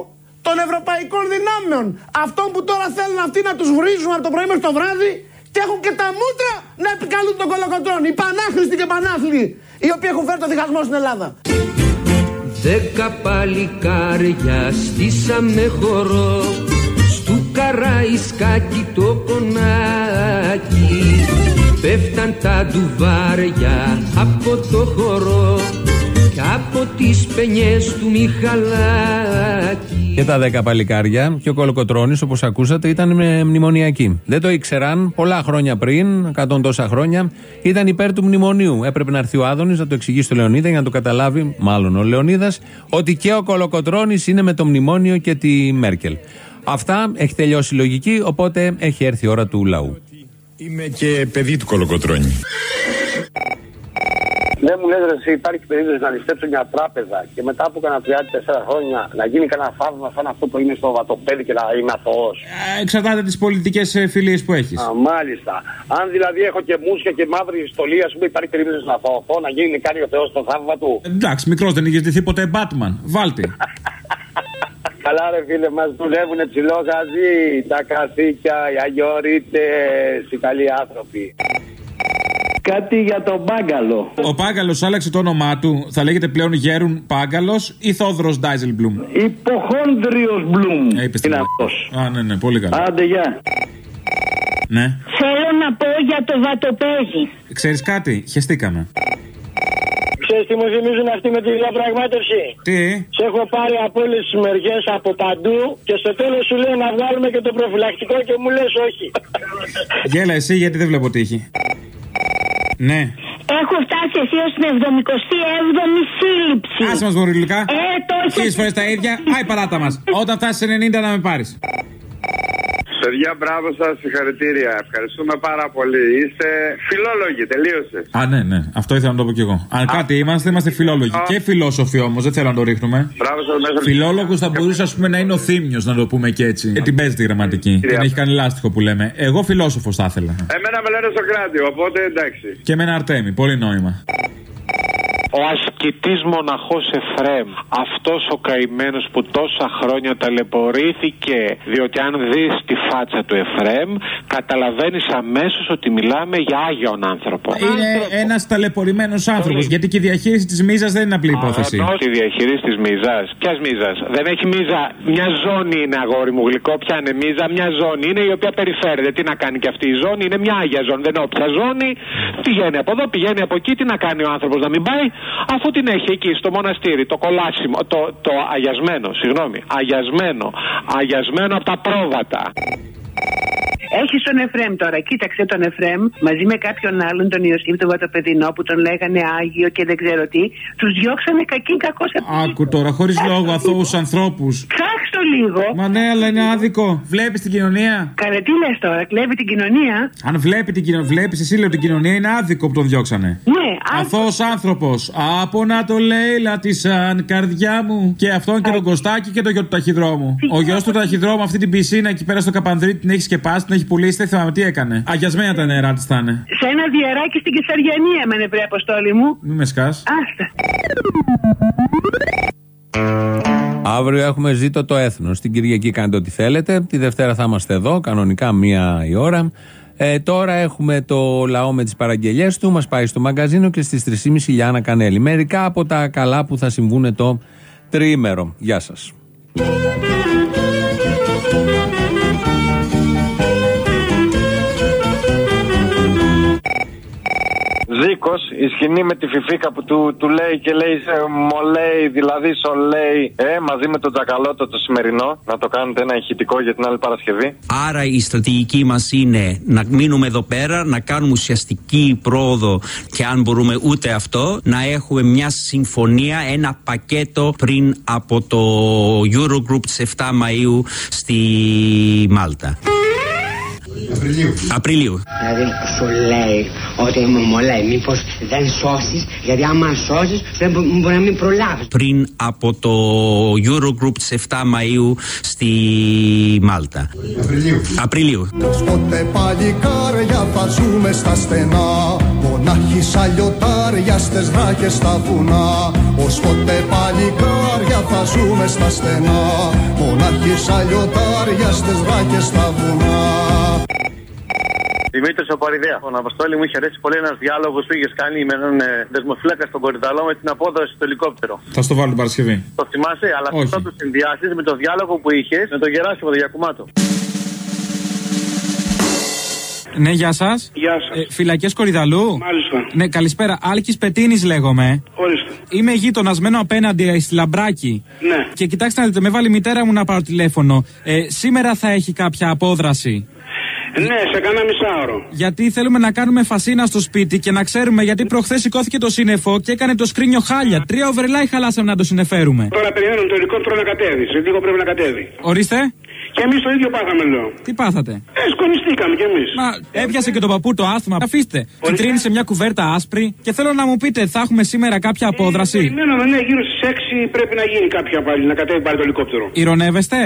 των ευρωπαϊκών δυνάμεων. Αυτών που τώρα θέλουν αυτοί να τους βρίζουν από το πρωί μέχρι το βράδυ και έχουν και τα μούτρα να επικαλούν τον κολοκοτρόν. Οι πανάχρηστοι και πανάθλοι, οι οποίοι έχουν φέρει το διχασμό στην Ελλάδα. Δέκα παλικάρια στήσαμε χορό. Στου καραϊσκάκι το κονάκι. Πέφταν τα ντουβάρια από το χορό Κι από τις πενιές του Μιχαλάκη Και τα δέκα παλικάρια και ο Κολοκοτρόνη, όπως ακούσατε, ήταν με μνημονιακοί. Δεν το ήξεραν πολλά χρόνια πριν, εκατόν τόσα χρόνια, ήταν υπέρ του μνημονίου. Έπρεπε να έρθει ο Άδωνης να το εξηγήσει στο Λεωνίδα για να το καταλάβει, μάλλον ο Λεωνίδας, ότι και ο Κολοκοτρόνη είναι με το μνημόνιο και τη Μέρκελ. Αυτά έχει τελειώσει η λογική, οπότε έχει έρθει η ώρα του λαού. Είμαι και παιδί του Κολοκοτρώνη. Δεν μου λες ρε εσύ υπάρχει περίπτωση να ληστέψω μια τράπεζα και μετά από κανένα 34 χρόνια να γίνει κανένα θαύμα σαν αυτό που είναι στο βατοπέδι και να είμαι αθώος. Ε, Εξαρτάται τις πολιτικές φιλίες που έχεις. Α, μάλιστα. Αν δηλαδή έχω και μουσια και μαύρη στολή, ας πούμε, υπάρχει περίπτωση να θωωθώ, να γίνει να κάνει ο Θεός το θαύμα του. Εντάξει, μικρός δεν είχες ντυθεί ποτέ Batman. Βάλτε. Καλά ρε φίλε, μας δουλεύουνε ψηλός γαζί, τα καθήκια, οι αγιορείτες, οι καλοί άνθρωποι. Κάτι για τον Πάγκαλο. Ο Πάγκαλος άλλαξε το όνομά του. Θα λέγεται πλέον Γέρουν Πάγκαλος ή Θόδωρος Ντάιζελμπλουμ. Υποχόνδριος Μπλουμ. Ε, είπες την Είναι αλήθεια. αυτός. Α, ναι, ναι, πολύ καλά. Άντε, γεια. Ναι. Θέλω να πω για το βατοπέζι. Ξέρεις κάτι, χεστήκαμε. Ξέρεις τι μου θυμίζουν αυτοί με τη διαπραγμάτευση; Τι; Σε έχω πάρει από όλες τις μεριές από παντού και στο τέλος σου λέω να βγάλουμε και το προφυλακτικό και μου λες όχι. Γέλα εσύ γιατί δεν βλέπω τύχη. Ναι. Έχω φτάσει εσύ ως την 77η σύλληψη. Άσε μας γοριλικά. Ε, το έχεις- Χίλιε φορές τα ίδια. Άι παράτα μας. Όταν φτάσεις 90 να με πάρεις. Παιδιά, μπράβο σας, συγχαρητήρια. Ευχαριστούμε πάρα πολύ. Είστε φιλόλογοι, τελείωσε. Α, ναι, ναι. Αυτό ήθελα να το πω κι εγώ. Αν κάτι είμαστε, είμαστε φιλόλογοι. Και φιλόσοφοι όμως, δεν θέλω να το ρίχνουμε. Μπράβο σας, μέσα. Φιλόλογος θα μπορούσε ας πούμε, να είναι ο θύμιο, να το πούμε και έτσι. Και την παίζει τη γραμματική. Την έχει κάνει λάστιχο που λέμε. Εγώ φιλόσοφος θα ήθελα. Εμένα με λένε Σοκράτη, οπότε εντάξει. Και με ένα αρτέμι. Πολύ νόημα. Ο ασκητής μοναχός Εφρέμ, αυτός ο καημένος που τόσα χρόνια ταλαιπωρήθηκε, διότι αν δεις τη φάτσα του Εφρέμ, καταλαβαίνεις αμέσως ότι μιλάμε για άγιον άνθρωπο. Είναι ένας ταλαιπωρημένος άνθρωπος. Γιατί και η διαχείριση της μίζας δεν είναι απλή υπόθεση. Ενώ τη διαχείριση της μίζας. Ποια μίζας; Δεν έχει μίζα. Μια ζώνη είναι αγόρι μου γλυκό. Ποια είναι μίζα. Μια ζώνη είναι η οποία περιφέρεται. Τι να κάνει και αυτή η ζώνη; Είναι μια άγια ζώνη. Δεν είναι όποια ζώνη. Πηγαίνει από εδώ, πηγαίνει από εκεί. Τι να κάνει ο άνθρωπος να μην πάει; Αφού την έχει εκεί στο μοναστήρι. Το κολάσιμο. Το, το αγιασμένο. Συγγνώμη. Αγιασμένο. Αγιασμένο από τα πρόβατα. Έχει τον Εφρέμ τώρα. Κοίταξε τον Εφρέμ μαζί με κάποιον άλλον, τον Ιωσήφ τον Βατοπεδινό που τον λέγανε Άγιο και δεν ξέρω τι. Τους διώξανε κακή κακός σε Άκου τώρα, χωρίς λόγο, αθώους ανθρώπους. Ψάξ' το λίγο. Μα ναι, αλλά είναι άδικο. Βλέπεις την κοινωνία; Καλέ, τι λες τώρα, κλέβει την κοινωνία; Αν βλέπει την κοινωνία, βλέπεις εσύ λέω την κοινωνία είναι άδικο που τον διώξανε. Ναι, Αθώος άνθρωπος. Από να το λέει λατι σαν καρδιά μου. Και αυτόν και τον Κωστάκη και το γιο του ταχυδρόμου. Ο γιος του ταχυδρόμου αυτή την πισίνα εκεί πέρα στο Καπανδρίτη την έχει σκεπάσει, την έχει πουλήσει, δεν θυμάμαι τι έκανε. Αγιασμένα τα νερά της θα είναι. σε ένα διαράκι στην Κεσαριανή έμενε βρε αποστόλη μου. Μην με σκάς. Άστα. Αύριο έχουμε ζήτο το έθνος. Την Κυριακή κάντε ό,τι θέλετε. Τη Δευτέρα θα είμαστε εδώ, κανονικά μία η ώρα. Ε, τώρα έχουμε το λαό με τις παραγγελίε του. Μας πάει στο μαγκαζίνο και στις 3.30 η Λιάννα Κανέλη. Μερικά από τα καλά που θα συμβούν το τριήμερο. Γεια σας. Δίκο, η σκηνή με τη φιφίκα που του, του λέει και λέει σε μολέει, δηλαδή σολέει, ε, μαζί με τον Τζακαλώτο το σημερινό. Να το κάνετε ένα ηχητικό για την άλλη Παρασκευή. Άρα η στρατηγική μας είναι να μείνουμε εδώ πέρα, να κάνουμε ουσιαστική πρόοδο και αν μπορούμε ούτε αυτό, να έχουμε μια συμφωνία, ένα πακέτο πριν από το Eurogroup της 7 Μαΐου στη Μάλτα. Απριλίου. Απριλίου. Δηλαδή σου λέει ότι μου μολάει μήπως δεν σώσεις γιατί άμα σώσεις δεν μπο- μπορεί να μην προλάβεις. Πριν από το Eurogroup της 7 Μαΐου στη Μάλτα. Απριλίου. Απριλίου. Ποτέ παλικάρια θα ζούμε στα στενά Μονάχοι σαν λιωτάρια στις δράκες στα βουνά Ως ποτέ παλικάρια θα ζούμε στα στενά Μονάχοι σαν λιωτάρια στις δράκες στα βουνά Δημήτρης ο Παριδέα. Τον Αποστόλη μου είχε αρέσει πολύ ένας διάλογος που είχε κάνει με έναν ε, δεσμοφύλακα στον Κορυδαλό με την απόδοση στο ελικόπτερο. Θα στο βάλω την Παρασκευή. Το θυμάσαι, αλλά Όχι. αυτό το συνδυάσεις με το διάλογο που είχες με τον Γεράσιμο τον Γιακουμάτο. Ναι, γεια σας. Γεια σας. Ε, Φυλακές Κορυδαλού. Μάλιστα. Ναι, καλησπέρα. Άλκης Πετίνης λέγομαι. Ορίστε. Είμαι γείτονασμένο απέναντι στη Λαμπράκη. Ναι. Και κοιτάξτε να δείτε, με βάλει η μητέρα μου να πάρω τηλέφωνο. Ε, σήμερα θα έχει κάποια απόδραση. Ναι, σε κανένα μισάωρο. Γιατί θέλουμε να κάνουμε φασίνα στο σπίτι και να ξέρουμε γιατί προχθές σηκώθηκε το σύννεφο και έκανε το σκρίνιο χάλια. Τρία οβερλάι χαλάσαμε να το συνεφέρουμε. Τώρα περιμένουμε το ελικόπτερο να κατέβει. Σε λίγο πρέπει να κατέβει. Ορίστε. Και εμείς το ίδιο πάθαμε, λέω. Τι πάθατε; Ε, σκονιστήκαμε κι εμείς. Μα έπιασε και τον παππού το άσθημα. Αφήστε. Κυτρίνει σε μια κουβέρτα άσπρη και θέλω να μου πείτε, θα έχουμε σήμερα κάποια απόδραση; Περιμένουμε, ναι, γύρω στις 6 πρέπει να γίνει κάποια πάλι, να κατέβει πάλι το ελικόπτερο. Ηρωνεύεστε;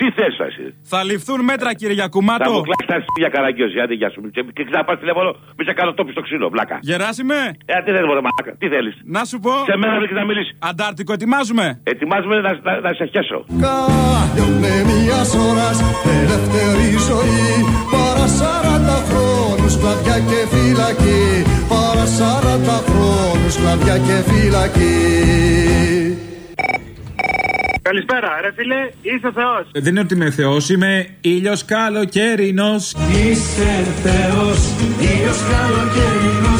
Τι θες, εσύ. Θα ληφθούν μέτρα, κύριε Γιακουμάτο. Θα μου κλάσει τα αρχίδια καραγκιόζη, άντε γεια σου. Και, και ξαναπά τηλέφωνο, μη σε κάνω τόπι στο ξύλο, βλάκα. Γεράσιμε; Ε, τι δεν μπορώ, μαλάκα. Τι θέλεις; Να σου πω. Σε μένα βρήκε να μιλήσεις. Αντάρτικο, ετοιμάζουμε. Ετοιμάζουμε να, να, να σε χέσω. Κάλιονε μιας ώρας ελεύθερη ζωή Παρά σαράντα χρόνους σκλαβιά και φυλακή Παρά σαράντα χρόνους σκλαβιά και φυλακή Καλησπέρα, ρε φίλε, είσαι Θεός. Ε, Δεν είναι ότι είμαι Θεός, είμαι ήλιος καλοκαιρινός. Είσαι Θεός, ήλιος καλοκαιρινός και δυστυχώς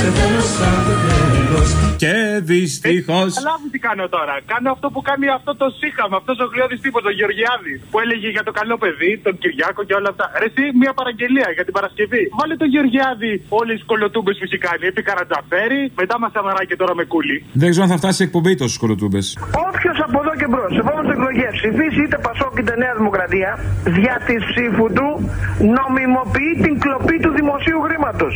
σε θέλω σαν τέλος. Και δυστυχώ. Καταλάβουν τι κάνω τώρα. Κάνω αυτό που κάνει αυτό το σύχαμα, αυτός ο γλιώδης τύπος, τον Γεωργιάδης. Που έλεγε για το καλό παιδί, τον Κυριάκο και όλα αυτά. Ρε, εσύ, μια παραγγελία για την Παρασκευή. Βάλε τον Γεωργιάδη όλε τι κολοτούμπε που έχει κάνει. Επί Καρατζαφέρη, μετά μας και τώρα με κούλι. Δεν ξέρω αν θα φτάσει η εκπομπή τόσου κολοτούμπε. Όποιος από εδώ και μπρος, σε επόμενες εκλογές ψηφίσει είτε Πασόκ είτε Νέα Δημοκρατία, δια της ψήφου του νομιμοποιεί την κλοπή του δημοσίου χρήματος.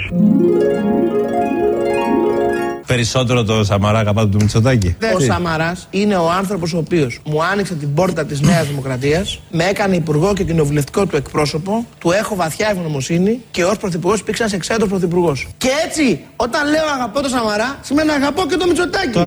Περισσότερο το Σαμαρά αγαπάτε του Μητσοτάκη. Ο Σαμαράς είναι ο άνθρωπος ο οποίος μου άνοιξε την πόρτα της Νέας Δημοκρατίας, με έκανε υπουργό και κοινοβουλευτικό του εκπρόσωπο, του έχω βαθιά ευγνωμοσύνη και ως πρωθυπουργός υπήρξε ένα εξαίρετος πρωθυπουργός. Και έτσι, όταν λέω αγαπώ το Σαμαρά, σημαίνει αγαπώ και το Μητσοτάκη.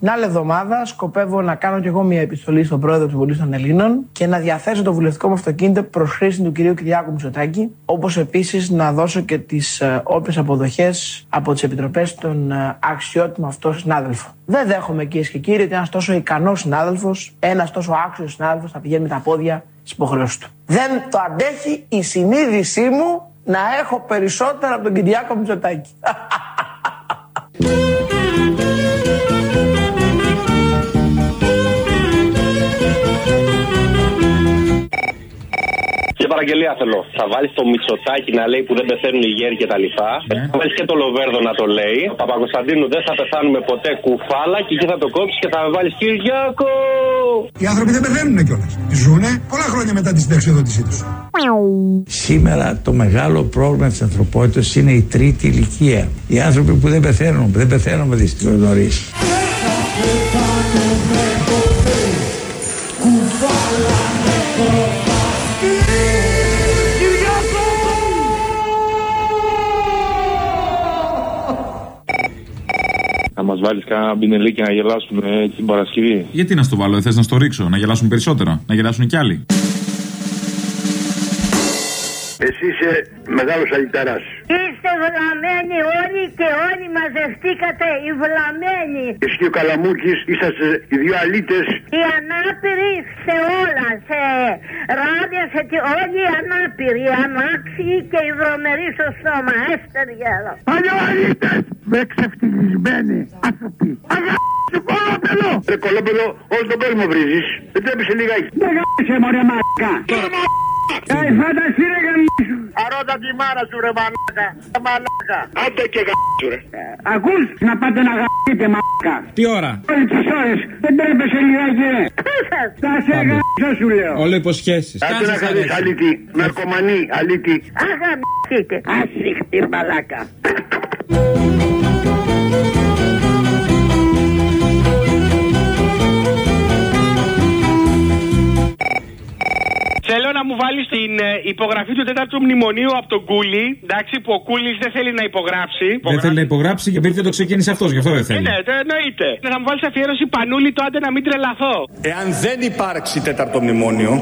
Την άλλη εβδομάδα σκοπεύω να κάνω κι εγώ μια επιστολή στον πρόεδρο του Βουλή των Ελλήνων και να διαθέσω το βουλευτικό μου αυτοκίνητο προς χρήση του κυρίου Κυριάκου Μητσοτάκη. Όπως επίσης να δώσω και τις ε, όποιες αποδοχές από τις επιτροπές των ε, αξιότιμων αυτό συνάδελφων. Δεν δέχομαι κυρίες και κύριοι ότι ένας τόσο ικανός συνάδελφος, ένας τόσο άξιος συνάδελφος θα πηγαίνει με τα πόδια στις υποχρεώσεις του. Δεν το αντέχει η συνείδησή μου να έχω περισσότερα από τον Κυριάκο Μητσοτάκη. παραγγελία θέλω. Θα βάλεις το μυτσοτάκι να λέει που δεν πεθαίνουν οι γέροι και τα λοιπά. Θα βάλεις και το Λοβέρδο να το λέει. Παπα-Κωνσταντίνου δεν θα πεθάνουμε ποτέ κουφάλα και εκεί θα το κόψεις και θα βάλεις Κυριάκο. Οι άνθρωποι δεν πεθαίνουν κιόλας. Ζούνε πολλά χρόνια μετά τη συνταξιοδότησή τους. Σήμερα το μεγάλο πρόβλημα της ανθρωπότητας είναι η τρίτη ηλικία. Οι άνθρωποι που δεν πεθαίνουν, δεν πεθαίνουν δυστυχώς νωρίς. Μας βάλεις κανένα μπινελίκι να γελάσουμε την Παρασκευή. Γιατί να στο βάλω, θες να στο ρίξω, να γελάσουν περισσότερα, να γελάσουν κι άλλοι. Εσύ είσαι μεγάλος αλυταράς. Είστε βλαμμένοι όλοι και όλοι μαζευτήκατε οι βλαμμένοι. Εσύ και ο Καλαμούκης είσαστε οι δύο αλήτες. Οι ανάπηροι σε όλα, σε ράδια, σε τι, όλοι οι ανάπηροι, οι αμάξιοι και οι βρωμεροί στο στόμα. Έστε γέλο. Παλιό αλήτες. Με ξεφτυλισμένοι άνθρωποι. Αγάπη κολόπεδο. Ρε κολόπεδο, όλο τον κόσμο βρίζεις. Δεν τρέπεσαι λιγάκι. Δεν γάμισε μωρέ μαλάκα. Κάει φάνταση ρε γαμίσου. Αρώτα τη μάρα σου ρε μαλάκα. Μαλάκα. Άντε και γαμίσου ρε. Ακούς να πάτε να γαμίσετε μαλάκα. Τι ώρα; Όλες τις ώρες. Δεν τρέπεσαι λιγάκι ρε. Θα σε γαμίσω σου λέω. Όλο υποσχέσεις. Άντε να κάνεις αλήτη. Ναρκωμανή αλήτη. Αγαμιστείτε. Ασύχτη μαλάκα. Θέλω να μου βάλεις την ε, υπογραφή του τέταρτου μνημονίου από τον Κούλι. Εντάξει, που ο Κούλις δεν θέλει να υπογράψει. Δεν θέλει να υπογράψει και επειδή δεν το ξεκίνησε αυτός, γι' αυτό δεν Ε, θέλει. ναι, το εννοείται. Θα μου βάλεις αφιέρωση πανούλη το άντε να μην τρελαθώ. Εάν δεν υπάρξει τέταρτο μνημόνιο,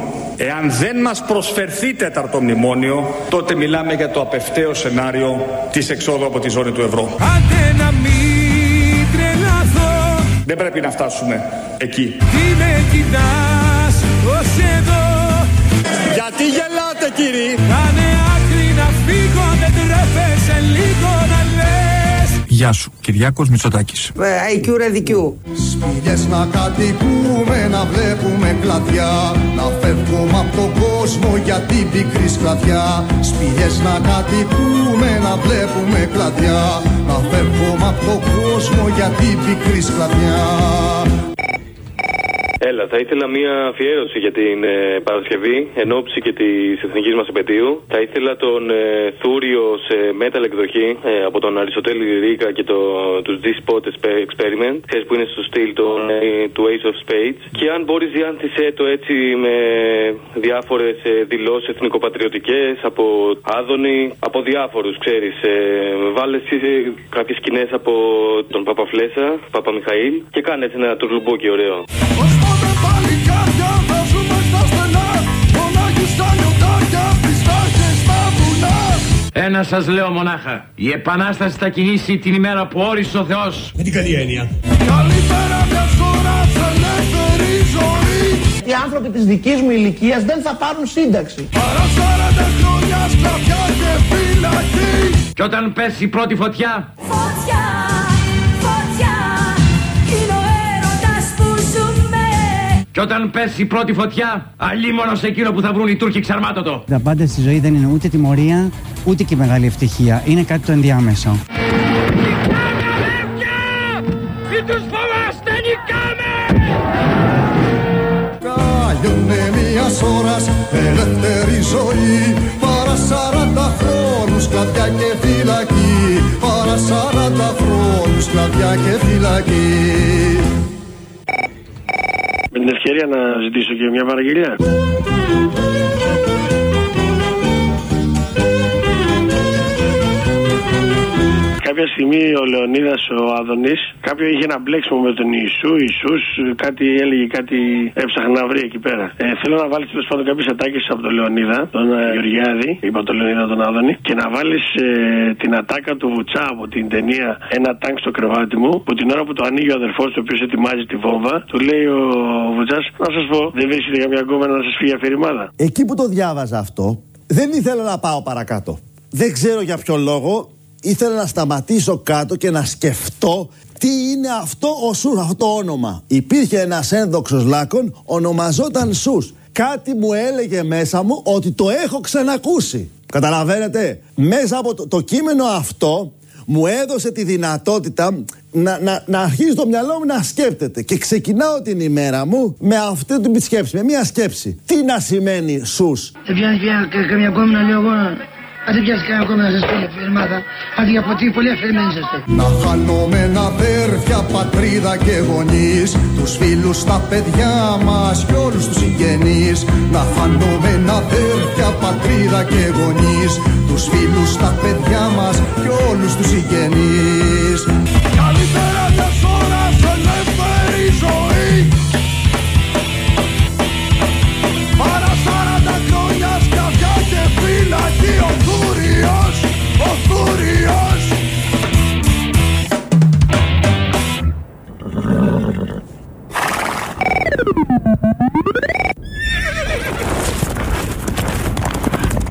εάν δεν μας προσφερθεί τέταρτο μνημόνιο, τότε μιλάμε για το απευταίο σενάριο της εξόδου από τη ζώνη του ευρώ. Άντε να μην τρελαθώ Δεν πρέπει να φτάσουμε εκεί. Τι με κοιτάς ως εδώ Γιατί γελάτε κύριοι Κάνε άκρη να φύγω Δεν τρέπεσαι λίγο να λες. Γεια σου, Κυριάκος Μητσοτάκης. IQ ρεδικιού. Σπηλιές να κατοικούμε, να βλέπουμε κλαδιά. Να φεύγουμε από τον κόσμο για την πικρή σκλαβιά Σπηλιές να κατοικούμε, να βλέπουμε κλαδιά. Να φεύγουμε από τον κόσμο για την πικρή σκλαβιά Έλα, θα ήθελα μία αφιέρωση για την ε, Παρασκευή εν ώψη και της εθνικής μας επαιτίου. Θα ήθελα τον ε, Θούριο σε metal εκδοχή ε, από τον Αριστοτέλη Ρίκα και το, τους G-Spot Exper- Experiment. Ξέρεις που είναι στο στυλ των, ε, του Ace of Spades. Και αν μπορείς, διάνθησέ το έτσι με διάφορες ε, δηλώσεις εθνικοπατριωτικές από Άδωνη, από διάφορους, ξέρεις. Ε, βάλες εσύ ε, κάποιες σκηνές από τον Παπαφλέσα, Παπα Μιχαήλ και κάνε έτσι ένα τουρλουμπόκι ωραίο. Παλικάρια θα ζούμε στα στενά Μονάχοι στα λιωτάρια, πιστάχες στα βουνά Ένα σας λέω μονάχα. Η επανάσταση θα κινήσει την ημέρα που όρισε ο Θεός. Με την καλή έννοια. Καλύτερα μιας χώρα ελεύθερη ζωή Οι άνθρωποι της δικής μου ηλικίας δεν θα πάρουν σύνταξη. Παρά 40 χρόνια σκλαβιά και φυλακή Και όταν πέσει η πρώτη φωτιά, Φωτιά, φωτιά και όταν πέσει η πρώτη φωτιά, αλίμονο σε εκείνο που θα βρουν οι Τούρκοι ξαρμάτωτο. Τα πάντα στη ζωή δεν είναι ούτε τιμωρία, ούτε και μεγάλη ευτυχία. Είναι κάτι το ενδιάμεσο. Μην τους φοβάστε, νικάμε Καλλιώνε μιας ώρας ελεύθερη ζωή Παρά 40 χρόνους σκλαβιά και φυλακή σαράντα χρόνους κλαδιά και φυλακή Με την ευκαιρία να ζητήσω και μια παραγγελία. Κάποια στιγμή ο Λεωνίδας ο Άδωνη, κάποιο είχε ένα μπλέξιμο με τον Ιησού, Ιησούς, κάτι έλεγε, κάτι έψαχνε να βρει εκεί πέρα. Ε, θέλω να βάλεις τέλος πάντων κάποιες ατάκες από τον Λεωνίδα, τον ε, Γεωργιάδη, είπα τον Λεωνίδα τον Άδωνη, και να βάλεις ε, την ατάκα του Βουτσά από την ταινία Ένα τάγκ στο κρεβάτι μου, που την ώρα που το ανοίγει ο αδερφός του, ο οποίος ετοιμάζει τη βόμβα, του λέει ο Βουτσάς, να σας πω, δεν βρίσκεται καμιά γκόμενα να σας φύγει αφηρημάδα. Εκεί που το διάβαζα αυτό, δεν ήθελα να πάω παρακάτω. Δεν ξέρω για ποιο λόγο. Ήθελα να σταματήσω κάτω και να σκεφτώ τι είναι αυτό ο Σους, αυτό το όνομα. Υπήρχε ένας ένδοξος λάκων, ονομαζόταν Σους. Κάτι μου έλεγε μέσα μου ότι το έχω ξανακούσει. Καταλαβαίνετε, μέσα από το, το κείμενο αυτό μου έδωσε τη δυνατότητα να, να, να αρχίζει το μυαλό μου να σκέπτεται. Και ξεκινάω την ημέρα μου με αυτή την σκέψη, με μια σκέψη. Τι να σημαίνει Σους. Δεν πιάνει πια καμιά κόμμα λέω εγώ αν δεν πιάστηκα ακόμα να σας πω για άδεια από πολύ. Να χάνομαι να πατρίδα και γονείς. τους φίλους, τα παιδιά μας και όλους τους συγγενείς. Να χάνομαι ένα πέρθια πατρίδα και γονείς. τους φίλους, τα παιδιά μας και όλους τους συγγενείς